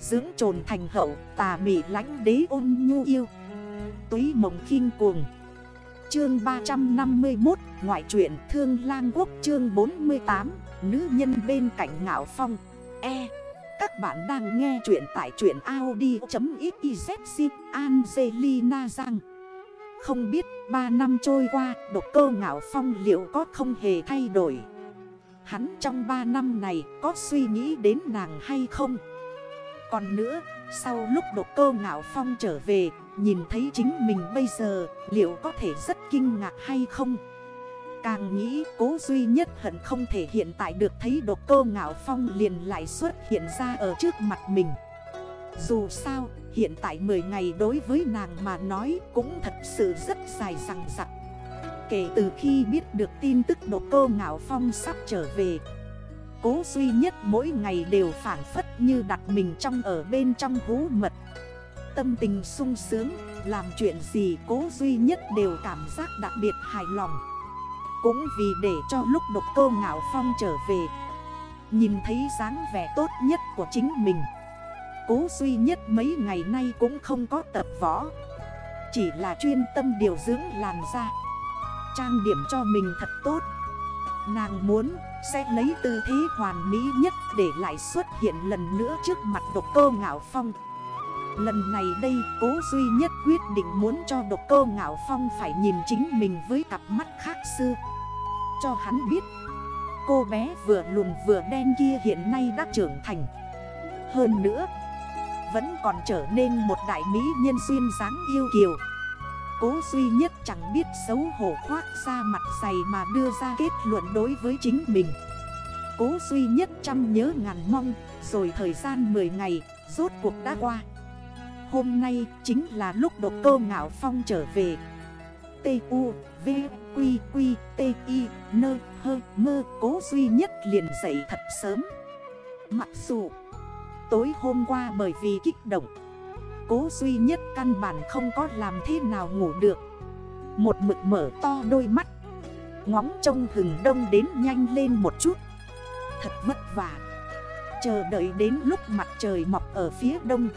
Dưỡng trồn thành hậu, tà mị lánh đế ôn nhu yêu. Túy mộng khinh cuồng. Chương 351 Ngoại truyện Thương Lang Quốc, chương 48 Nữ nhân bên cạnh ngạo phong. E. Các bạn đang nghe chuyện tại truyện Audi.xyz Angelina Giang Không biết 3 năm trôi qua, độc cơ ngạo phong liệu có không hề thay đổi? Hắn trong 3 năm này có suy nghĩ đến nàng hay không? Còn nữa, sau lúc độc cơ ngạo phong trở về, Nhìn thấy chính mình bây giờ, liệu có thể rất kinh ngạc hay không? Càng nghĩ, cố duy nhất hận không thể hiện tại được thấy độc cơ ngạo phong liền lại xuất hiện ra ở trước mặt mình. Dù sao, hiện tại 10 ngày đối với nàng mà nói cũng thật sự rất dài rằng rặc Kể từ khi biết được tin tức độc cơ ngạo phong sắp trở về, Cố duy nhất mỗi ngày đều phản phất như đặt mình trong ở bên trong hú mật. Tâm tình sung sướng, làm chuyện gì cố duy nhất đều cảm giác đặc biệt hài lòng. Cũng vì để cho lúc độc cô ngạo phong trở về Nhìn thấy dáng vẻ tốt nhất của chính mình. Cố duy nhất mấy ngày nay cũng không có tập võ Chỉ là chuyên tâm điều dưỡng làn da. Trang điểm cho mình thật tốt. Nàng muốn sẽ lấy tư thế hoàn mỹ nhất để lại xuất hiện lần nữa trước mặt độc cơ ngạo phong. Lần này đây, cố duy nhất quyết định muốn cho độc cơ ngạo phong phải nhìn chính mình với cặp mắt khác xưa. Cho hắn biết, Cô bé vừa lùn vừa đen kia hiện nay đã trưởng thành. Hơn nữa, Vẫn còn trở nên một đại mỹ nhân duyên dáng yêu kiều. Cố duy nhất chẳng biết xấu hổ khoác ra mặt dày mà đưa ra kết luận đối với chính mình. Cố duy nhất chăm nhớ ngàn mong Rồi thời gian 10 ngày rốt cuộc đã qua. Hôm nay chính là lúc độc cơ ngạo phong trở về. T-U, V, Quy, Quy, T, I, Nơ, Hơ, Mơ Cố duy nhất liền dậy thật sớm. Mặc dù tối hôm qua bởi vì kích động Cố duy nhất căn bản không có làm thế nào ngủ được. Một mực mở to đôi mắt. Ngóng trông hừng đông đến nhanh lên một chút. Thật vất vả. Chờ đợi đến lúc mặt trời mọc ở phía đông.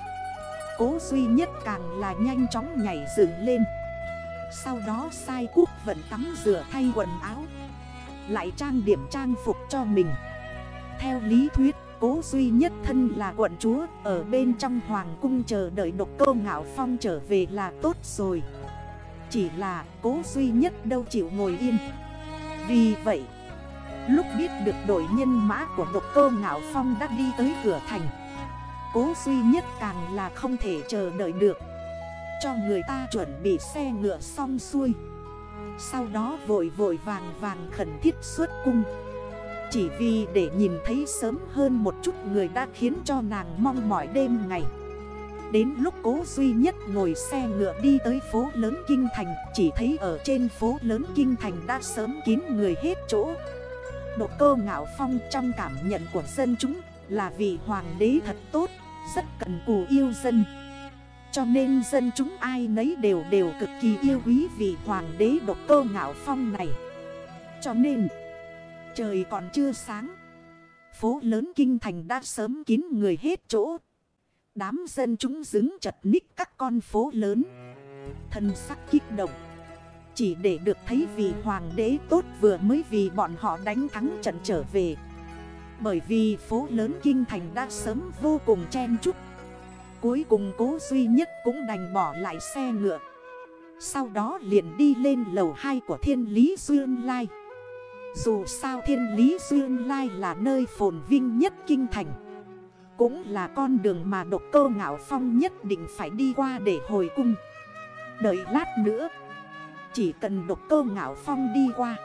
Cố duy nhất càng là nhanh chóng nhảy dựng lên. Sau đó sai quốc vẫn tắm rửa thay quần áo. Lại trang điểm trang phục cho mình. Theo lý thuyết Cố duy nhất thân là quận chúa, Ở bên trong hoàng cung chờ đợi độc cơ ngạo phong trở về là tốt rồi. Chỉ là cố duy nhất đâu chịu ngồi yên. Vì vậy, Lúc biết được đội nhân mã của độc cơ ngạo phong đã đi tới cửa thành, Cố duy nhất càng là không thể chờ đợi được. Cho người ta chuẩn bị xe ngựa xong xuôi. Sau đó vội vội vàng vàng khẩn thiết xuất cung. Chỉ vì để nhìn thấy sớm hơn một chút người đã khiến cho nàng mong mỏi đêm ngày. Đến lúc cố duy nhất ngồi xe ngựa đi tới phố lớn Kinh Thành, Chỉ thấy ở trên phố lớn Kinh Thành đã sớm kín người hết chỗ. Độ cơ ngạo phong trong cảm nhận của dân chúng là vì hoàng đế thật tốt, rất cần cù yêu dân. Cho nên dân chúng ai nấy đều đều cực kỳ yêu quý vị hoàng đế độc cơ ngạo phong này. Cho nên trời còn chưa sáng. Phố lớn kinh thành đã sớm kín người hết chỗ. Đám dân chúng dứng chật ních các con phố lớn. Thân sắc kích động. Chỉ để được thấy vị hoàng đế tốt vừa mới vì bọn họ đánh thắng trận trở về. Bởi vì phố lớn kinh thành đã sớm vô cùng chen chúc. Cuối cùng cố duy nhất cũng đành bỏ lại xe ngựa. Sau đó liền đi lên lầu 2 của thiên lý duyên lai. Dù sao thiên lý duyên lai là nơi phồn vinh nhất kinh thành. Cũng là con đường mà độc cơ ngạo phong nhất định phải đi qua để hồi cung. Đợi lát nữa, Chỉ cần độc cơ ngạo phong đi qua,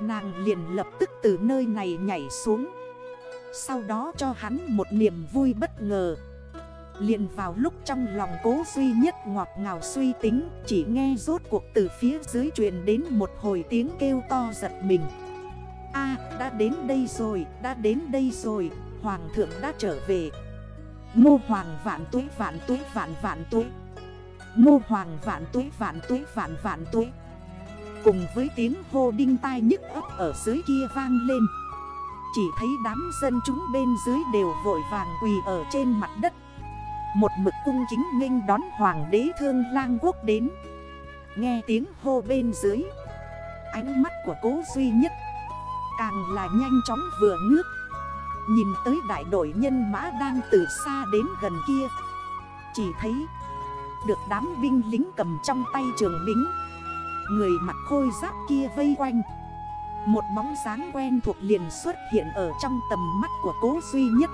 Nàng liền lập tức từ nơi này nhảy xuống. Sau đó cho hắn một niềm vui bất ngờ liền vào lúc trong lòng cố duy nhất ngọt ngào suy tính Chỉ nghe rốt cuộc từ phía dưới truyền đến một hồi tiếng kêu to giật mình. A đã đến đây rồi, đã đến đây rồi, hoàng thượng đã trở về. Ngô hoàng vạn túi vạn túi vạn vạn túi Ngô hoàng vạn túi vạn túi vạn vạn túi Cùng với tiếng hô đinh tai nhức ấp ở dưới kia vang lên. Chỉ thấy đám dân chúng bên dưới đều vội vàng quỳ ở trên mặt đất. Một mực cung kính nghênh đón hoàng đế thương lang quốc đến. Nghe tiếng hô bên dưới. Ánh mắt của cố duy nhất. Càng là nhanh chóng vừa ngước. Nhìn tới đại đội nhân mã đang từ xa đến gần kia. Chỉ thấy Được đám binh lính cầm trong tay trường bính. Người mặc khôi giáp kia vây quanh. Một bóng dáng quen thuộc liền xuất hiện ở trong tầm mắt của cố duy nhất.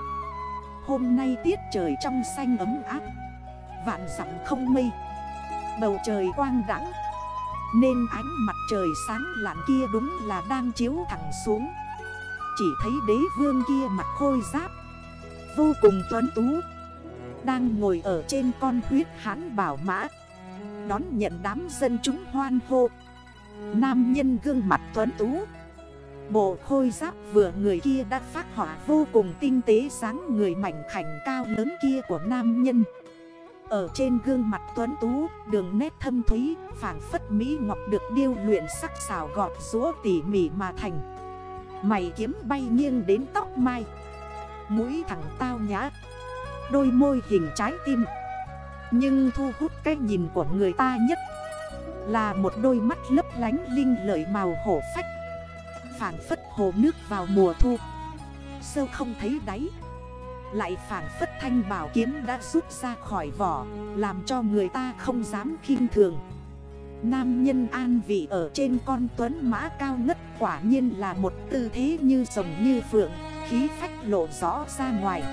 Hôm nay tiết trời trong xanh ấm áp. Vạn dặm không mây. Bầu trời quang đẳng Nên ánh mặt trời sáng lạn kia đúng là đang chiếu thẳng xuống. Chỉ thấy đế vương kia mặt khôi giáp. Vô cùng tuấn tú. Đang ngồi ở trên con huyết hán bảo mã. Đón nhận đám dân chúng hoan hô. Nam nhân gương mặt tuấn tú. Bộ khôi giáp vừa người kia đã phát hỏa vô cùng tinh tế sáng người mảnh khảnh cao lớn kia của nam nhân. Ở trên gương mặt tuấn tú, đường nét thâm thúy, phản phất Mỹ Ngọc được điêu luyện sắc xào gọt rũa tỉ mỉ mà thành. Mày kiếm bay nghiêng đến tóc mai Mũi thẳng tao nhã Đôi môi hình trái tim. Nhưng thu hút cái nhìn của người ta nhất Là một đôi mắt lấp lánh linh lợi màu hổ phách. Phản phất hồ nước vào mùa thu. Sâu không thấy đáy. Lại phản phất thanh bảo kiếm đã rút ra khỏi vỏ, Làm cho người ta không dám khinh thường. Nam nhân an vị ở trên con tuấn mã cao ngất Quả nhiên là một tư thế như rồng như phượng, Khí phách lộ rõ ra ngoài.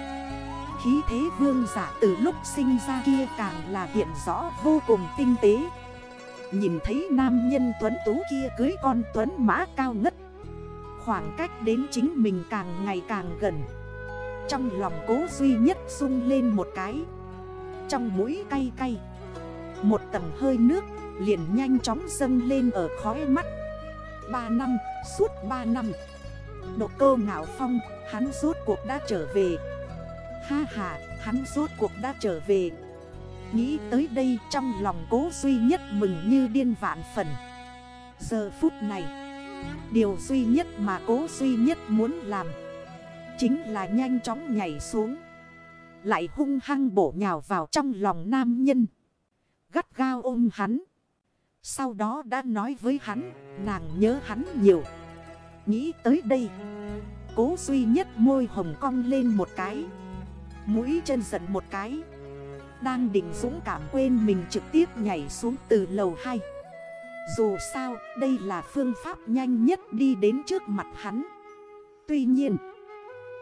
Khí thế vương giả từ lúc sinh ra kia càng là hiện rõ vô cùng tinh tế. Nhìn thấy nam nhân tuấn tú kia cưới con tuấn mã cao ngất Khoảng cách đến chính mình càng ngày càng gần. Trong lòng cố duy nhất sung lên một cái. Trong mũi cay cay Một tầng hơi nước liền nhanh chóng dâng lên ở khói mắt. 3 năm, suốt 3 năm Độ cơ ngạo phong, hắn rốt cuộc đã trở về. Ha ha, hắn rốt cuộc đã trở về. Nghĩ tới đây trong lòng cố duy nhất mừng như điên vạn phần. Giờ phút này Điều duy nhất mà cố duy nhất muốn làm Chính là nhanh chóng nhảy xuống, Lại hung hăng bổ nhào vào trong lòng nam nhân. Gắt gao ôm hắn. Sau đó đã nói với hắn, Nàng nhớ hắn nhiều. Nghĩ tới đây, Cố duy nhất môi hồng cong lên một cái, Mũi chân giận một cái, Đang định dũng cảm quên mình trực tiếp nhảy xuống từ lầu 2 dù sao đây là phương pháp nhanh nhất đi đến trước mặt hắn. Tuy nhiên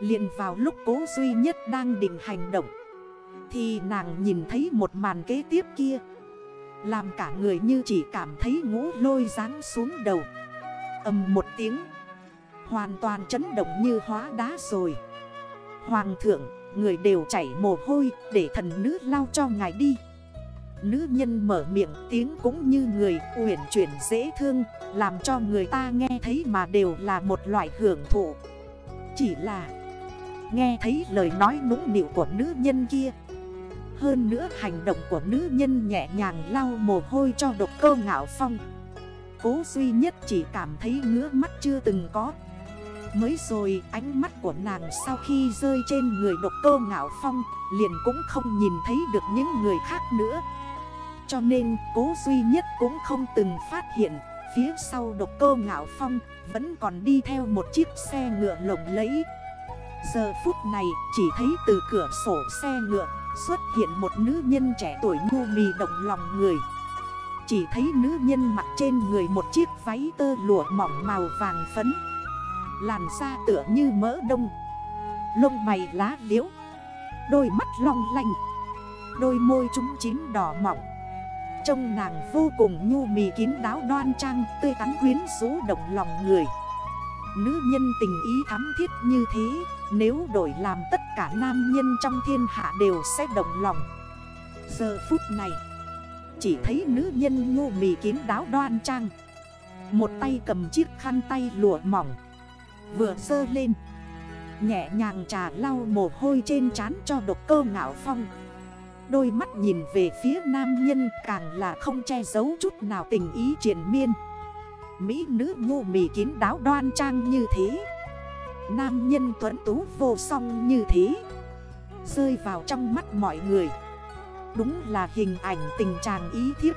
liền vào lúc cố duy nhất đang định hành động Thì nàng nhìn thấy một màn kế tiếp kia. Làm cả người như chỉ cảm thấy ngũ lôi ráng xuống đầu. Âm một tiếng Hoàn toàn chấn động như hóa đá rồi. Hoàng thượng, người đều chảy mồ hôi để thần nữ lao cho ngài đi. Nữ nhân mở miệng tiếng cũng như người uyển chuyển dễ thương, Làm cho người ta nghe thấy mà đều là một loại hưởng thụ. Chỉ là nghe thấy lời nói nũng nịu của nữ nhân kia. Hơn nữa hành động của nữ nhân nhẹ nhàng lau mồ hôi cho độc cơ ngạo phong. Cố duy nhất chỉ cảm thấy ngứa mắt chưa từng có. Mới rồi, ánh mắt của nàng sau khi rơi trên người độc cơ ngạo phong, Liền cũng không nhìn thấy được những người khác nữa cho nên cố duy nhất cũng không từng phát hiện. Phía sau độc cơ ngạo phong vẫn còn đi theo một chiếc xe ngựa lồng lẫy. Giờ phút này chỉ thấy từ cửa sổ xe ngựa xuất hiện một nữ nhân trẻ tuổi ngu mì động lòng người. Chỉ thấy nữ nhân mặc trên người một chiếc váy tơ lụa mỏng màu vàng phấn, Làn da tựa như mỡ đông, Lông mày lá liễu, Đôi mắt long lanh, Đôi môi trúng chín đỏ mỏng Trông nàng vô cùng nhu mì kín đáo đoan trang, Tươi tắn quyến rũ động lòng người. Nữ nhân tình ý thắm thiết như thế, Nếu đổi làm tất cả nam nhân trong thiên hạ đều sẽ động lòng. Giờ phút này, Chỉ thấy nữ nhân nhu mì kín đáo đoan trang. Một tay cầm chiếc khăn tay lụa mỏng, Vừa sơ lên, Nhẹ nhàng trà lau mồ hôi trên trán cho độc cơ ngạo phong. Đôi mắt nhìn về phía nam nhân càng là không che giấu chút nào tình ý triển miên. Mỹ nữ ngu mì kín đáo đoan trang như thế. Nam nhân tuấn tú vô song như thế. Rơi vào trong mắt mọi người. Đúng là hình ảnh tình trạng ý thiếp.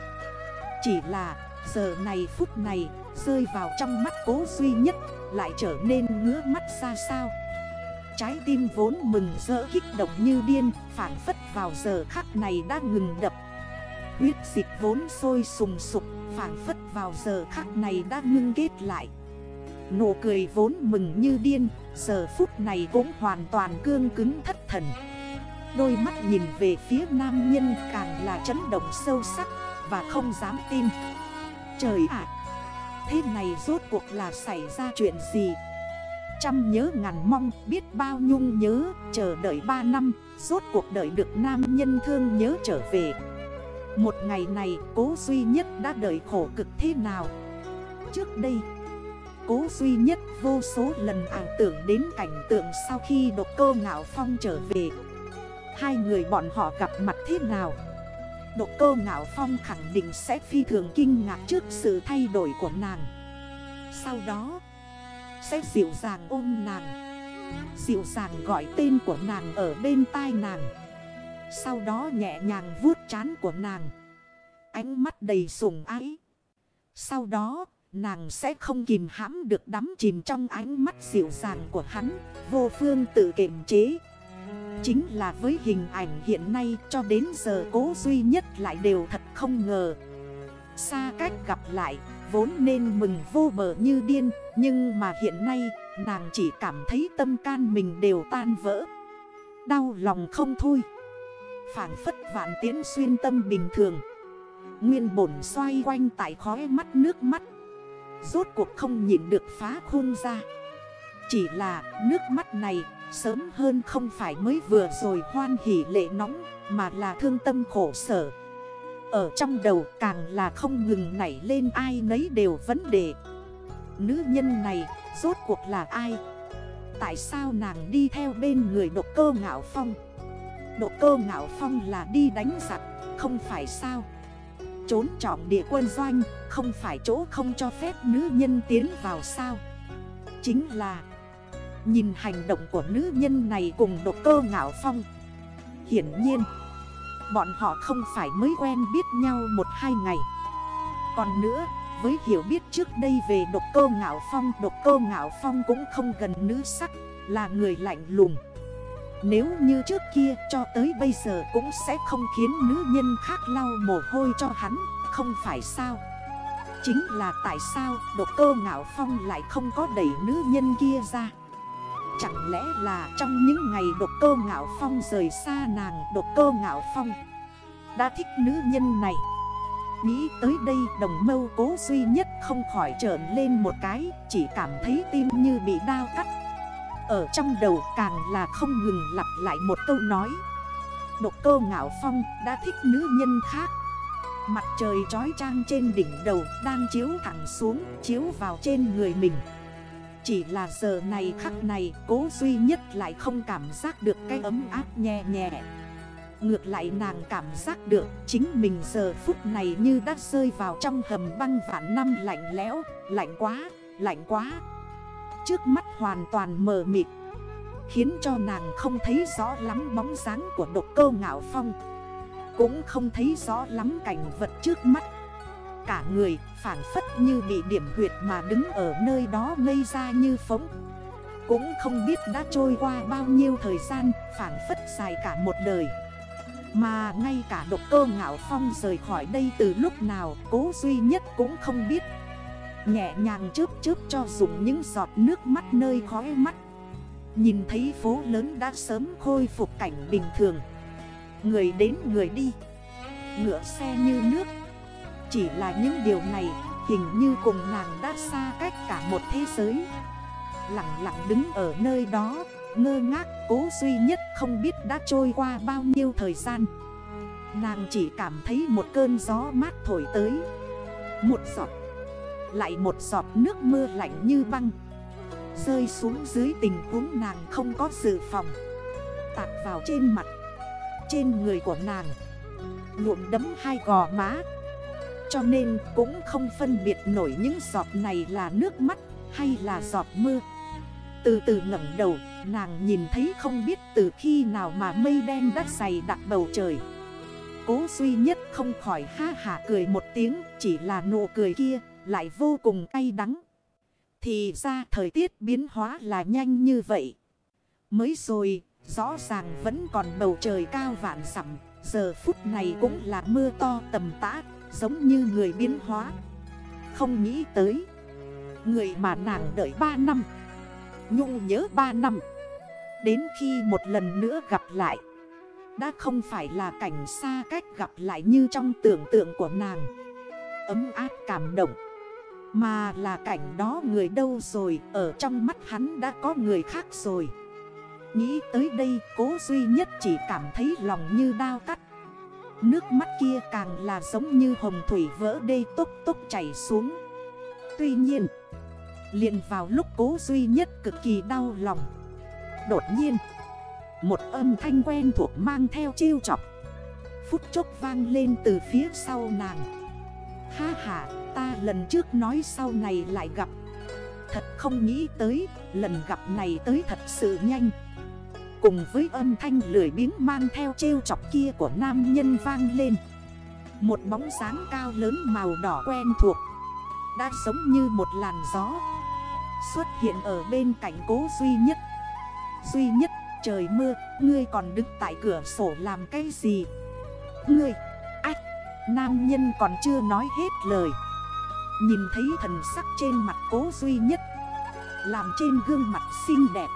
Chỉ là giờ này phút này, Rơi vào trong mắt cố duy nhất, Lại trở nên ngứa mắt ra sao? Trái tim vốn mừng rỡ kích động như điên Phản phất vào giờ khắc này đã ngừng đập. Huyết dịch vốn sôi sùng sục Phản phất vào giờ khắc này đã ngưng kết lại. Nụ cười vốn mừng như điên, Giờ phút này cũng hoàn toàn cương cứng thất thần. Đôi mắt nhìn về phía nam nhân càng là chấn động sâu sắc Và không dám tin. Trời ạ! Thế này rốt cuộc là xảy ra chuyện gì? Trăm nhớ ngàn mong, biết bao nhung nhớ, Chờ đợi ba năm, Rốt cuộc đợi được nam nhân thương nhớ trở về. Một ngày này, cố duy nhất đã đợi khổ cực thế nào? Trước đây, Cố duy nhất vô số lần ảo tưởng đến cảnh tượng sau khi độc cơ ngạo phong trở về. Hai người bọn họ gặp mặt thế nào? Độc cơ ngạo phong khẳng định sẽ phi thường kinh ngạc trước sự thay đổi của nàng. Sau đó sẽ dịu dàng ôm nàng. Dịu dàng gọi tên của nàng ở bên tai nàng. Sau đó nhẹ nhàng vuốt chán của nàng. Ánh mắt đầy sủng ái. Sau đó, nàng sẽ không kìm hãm được đắm chìm trong ánh mắt dịu dàng của hắn. Vô phương tự kiềm chế. Chính là với hình ảnh hiện nay cho đến giờ cố duy nhất lại đều thật không ngờ. Xa cách gặp lại vốn nên mừng vô bờ như điên, Nhưng mà hiện nay, nàng chỉ cảm thấy tâm can mình đều tan vỡ. Đau lòng không thôi. Phản phất vạn tiến xuyên tâm bình thường. Nguyên bổn xoay quanh tại khói mắt nước mắt. Rốt cuộc không nhìn được phá khôn ra. Chỉ là nước mắt này Sớm hơn không phải mới vừa rồi hoan hỉ lệ nóng, Mà là thương tâm khổ sở. Ở trong đầu càng là không ngừng nảy lên ai nấy đều vấn đề. Nữ nhân này, rốt cuộc là ai? Tại sao nàng đi theo bên người độc cơ ngạo phong? Độc cơ ngạo phong là đi đánh giặc, Không phải sao? Trốn trọng địa quân doanh, Không phải chỗ không cho phép nữ nhân tiến vào sao? Chính là, Nhìn hành động của nữ nhân này cùng độc cơ ngạo phong, Hiển nhiên Bọn họ không phải mới quen biết nhau một hai ngày. Còn nữa, với hiểu biết trước đây về độc cơ ngạo phong, Độc cơ ngạo phong cũng không gần nữ sắc, Là người lạnh lùng. Nếu như trước kia cho tới bây giờ cũng sẽ không khiến nữ nhân khác lau mồ hôi cho hắn, Không phải sao? Chính là tại sao độc cơ ngạo phong lại không có đẩy nữ nhân kia ra? Chẳng lẽ là trong những ngày độc cơ ngạo phong rời xa nàng độc cơ ngạo phong? Đã thích nữ nhân này. Nghĩ tới đây đồng mâu cố duy nhất không khỏi trởn lên một cái, Chỉ cảm thấy tim như bị đau cắt. Ở trong đầu càng là không ngừng lặp lại một câu nói. Độc cơ ngạo phong đã thích nữ nhân khác. Mặt trời trói trang trên đỉnh đầu đang chiếu thẳng xuống, Chiếu vào trên người mình chỉ là giờ này khắc này cố duy nhất lại không cảm giác được cái ấm áp nhẹ nhẹ. Ngược lại nàng cảm giác được chính mình giờ phút này như đã rơi vào trong hầm băng vạn năm lạnh lẽo Lạnh quá, lạnh quá. Trước mắt hoàn toàn mờ mịt Khiến cho nàng không thấy rõ lắm bóng dáng của độc cơ ngạo phong. Cũng không thấy rõ lắm cảnh vật trước mắt. Cả người phản phất như bị điểm huyệt mà đứng ở nơi đó ngây ra như phóng. Cũng không biết đã trôi qua bao nhiêu thời gian, phản phất dài cả một đời. Mà ngay cả độc cơ ngạo phong rời khỏi đây từ lúc nào, cố duy nhất cũng không biết. Nhẹ nhàng chớp chớp cho dùng những giọt nước mắt nơi khói mắt. Nhìn thấy phố lớn đã sớm khôi phục cảnh bình thường. Người đến người đi. Ngựa xe như nước chỉ là những điều này, hình như cùng nàng đã xa cách cả một thế giới. Lặng lặng đứng ở nơi đó, Ngơ ngác, cố duy nhất không biết đã trôi qua bao nhiêu thời gian. Nàng chỉ cảm thấy một cơn gió mát thổi tới. Một giọt, Lại một giọt nước mưa lạnh như băng. Rơi xuống dưới tình huống nàng không có dự phòng. Tạt vào trên mặt, Trên người của nàng Luộm đấm hai gò má cho nên cũng không phân biệt nổi những giọt này là nước mắt hay là giọt mưa Từ từ ngẩng đầu, nàng nhìn thấy không biết từ khi nào mà mây đen đã dày đặc bầu trời. Cố duy nhất không khỏi ha hả cười một tiếng, Chỉ là nụ cười kia lại vô cùng cay đắng. Thì ra thời tiết biến hóa là nhanh như vậy. Mới rồi, rõ ràng vẫn còn bầu trời cao vạn sẵm Giờ phút này cũng là mưa to tầm tã. Giống như người biến hóa. Không nghĩ tới, Người mà nàng đợi 3 năm, Nhung nhớ 3 năm, Đến khi một lần nữa gặp lại, Đã không phải là cảnh xa cách gặp lại như trong tưởng tượng của nàng. Ấm áp cảm động, Mà là cảnh đó người đâu rồi, Ở trong mắt hắn đã có người khác rồi. Nghĩ tới đây, cố duy nhất chỉ cảm thấy lòng như đau cắt Nước mắt kia càng là giống như hồng thủy vỡ đê tốc tốc chảy xuống. Tuy nhiên, liền vào lúc cố duy nhất cực kỳ đau lòng, Đột nhiên, Một âm thanh quen thuộc mang theo trêu chọc. Phút chốc vang lên từ phía sau nàng. Ha ha, ta lần trước nói sau này lại gặp. Thật không nghĩ tới, Lần gặp này tới thật sự nhanh. Cùng với âm thanh lười biếng mang theo trêu chọc kia của nam nhân vang lên. Một bóng sáng cao lớn màu đỏ quen thuộc, Đã giống như một làn gió, Xuất hiện ở bên cạnh cố duy nhất. Duy nhất, trời mưa, Ngươi còn đứng tại cửa sổ làm cái gì? Ngươi, Ách, Nam nhân còn chưa nói hết lời. Nhìn thấy thần sắc trên mặt cố duy nhất, Làm trên gương mặt xinh đẹp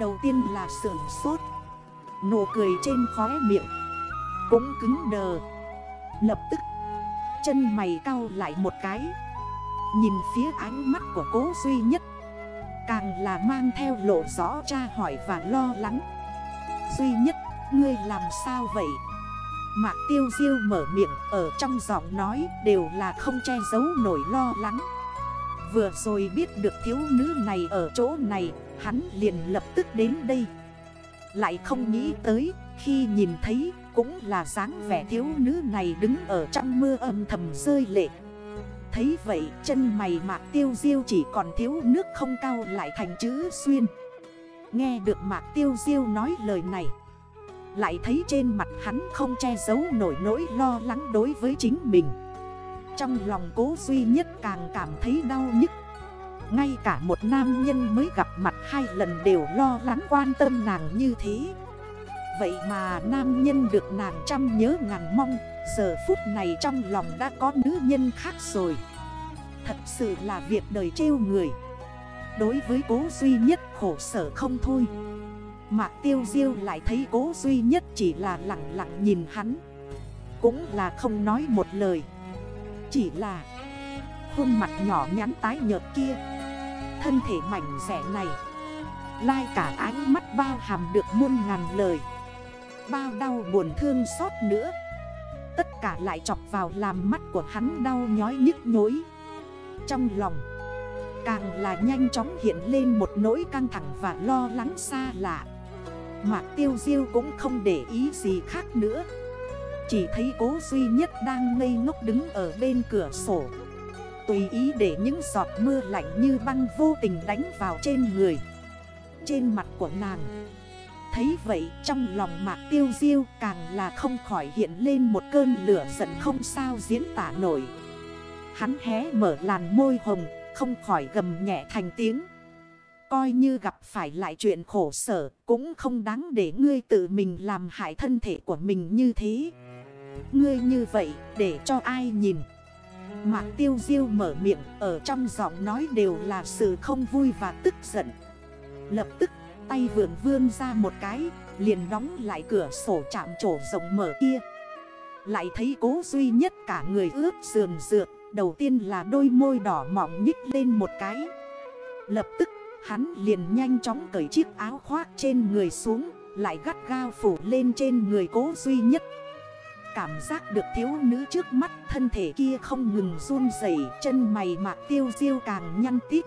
Đầu tiên là sưởng sốt. Nụ cười trên khóe miệng. Cũng cứng đờ. Lập tức Chân mày cau lại một cái. Nhìn phía ánh mắt của cố duy nhất. Càng là mang theo lộ rõ tra hỏi và lo lắng. Duy nhất, ngươi làm sao vậy? Mạc tiêu diêu mở miệng ở trong giọng nói đều là không che giấu nổi lo lắng. Vừa rồi biết được thiếu nữ này ở chỗ này Hắn liền lập tức đến đây. Lại không nghĩ tới, khi nhìn thấy, cũng là dáng vẻ thiếu nữ này đứng ở trong mưa âm thầm rơi lệ. Thấy vậy, chân mày mạc tiêu diêu chỉ còn thiếu nước không cao lại thành chữ xuyên. Nghe được mạc tiêu diêu nói lời này, Lại thấy trên mặt hắn không che giấu nổi nỗi lo lắng đối với chính mình. Trong lòng cố duy nhất càng cảm thấy đau nhức. Ngay cả một nam nhân mới gặp mặt hai lần đều lo lắng quan tâm nàng như thế. Vậy mà nam nhân được nàng chăm nhớ ngàn mong, Giờ phút này trong lòng đã có nữ nhân khác rồi. Thật sự là việc đời trêu người. Đối với cố duy nhất khổ sở không thôi. Mạc tiêu diêu lại thấy cố duy nhất chỉ là lặng lặng nhìn hắn. Cũng là không nói một lời. Chỉ là Khuôn mặt nhỏ nhắn tái nhợt kia. Thân thể mảnh rẻ này. Lai cả ánh mắt bao hàm được muôn ngàn lời. Bao đau buồn thương xót nữa. Tất cả lại chọc vào làm mắt của hắn đau nhói nhức nhối. Trong lòng, Càng là nhanh chóng hiện lên một nỗi căng thẳng và lo lắng xa lạ. Mạc tiêu diêu cũng không để ý gì khác nữa. Chỉ thấy cố duy nhất đang ngây ngốc đứng ở bên cửa sổ. Tùy ý để những giọt mưa lạnh như băng vô tình đánh vào trên người, Trên mặt của nàng. Thấy vậy, trong lòng mạc tiêu diêu càng là không khỏi hiện lên một cơn lửa giận không sao diễn tả nổi. Hắn hé mở làn môi hồng, không khỏi gầm nhẹ thành tiếng. Coi như gặp phải lại chuyện khổ sở, cũng không đáng để ngươi tự mình làm hại thân thể của mình như thế. Ngươi như vậy, để cho ai nhìn? Mạc tiêu diêu mở miệng, ở trong giọng nói đều là sự không vui và tức giận. Lập tức, tay vượn vươn ra một cái, Liền đóng lại cửa sổ chạm trổ rộng mở kia. Lại thấy cố duy nhất cả người ướt sườn dược Đầu tiên là đôi môi đỏ mỏng nhích lên một cái. Lập tức, hắn liền nhanh chóng cởi chiếc áo khoác trên người xuống, Lại gắt gao phủ lên trên người cố duy nhất. Cảm giác được thiếu nữ trước mắt, thân thể kia không ngừng run dậy Chân mày mạc tiêu diêu càng nhăn tít.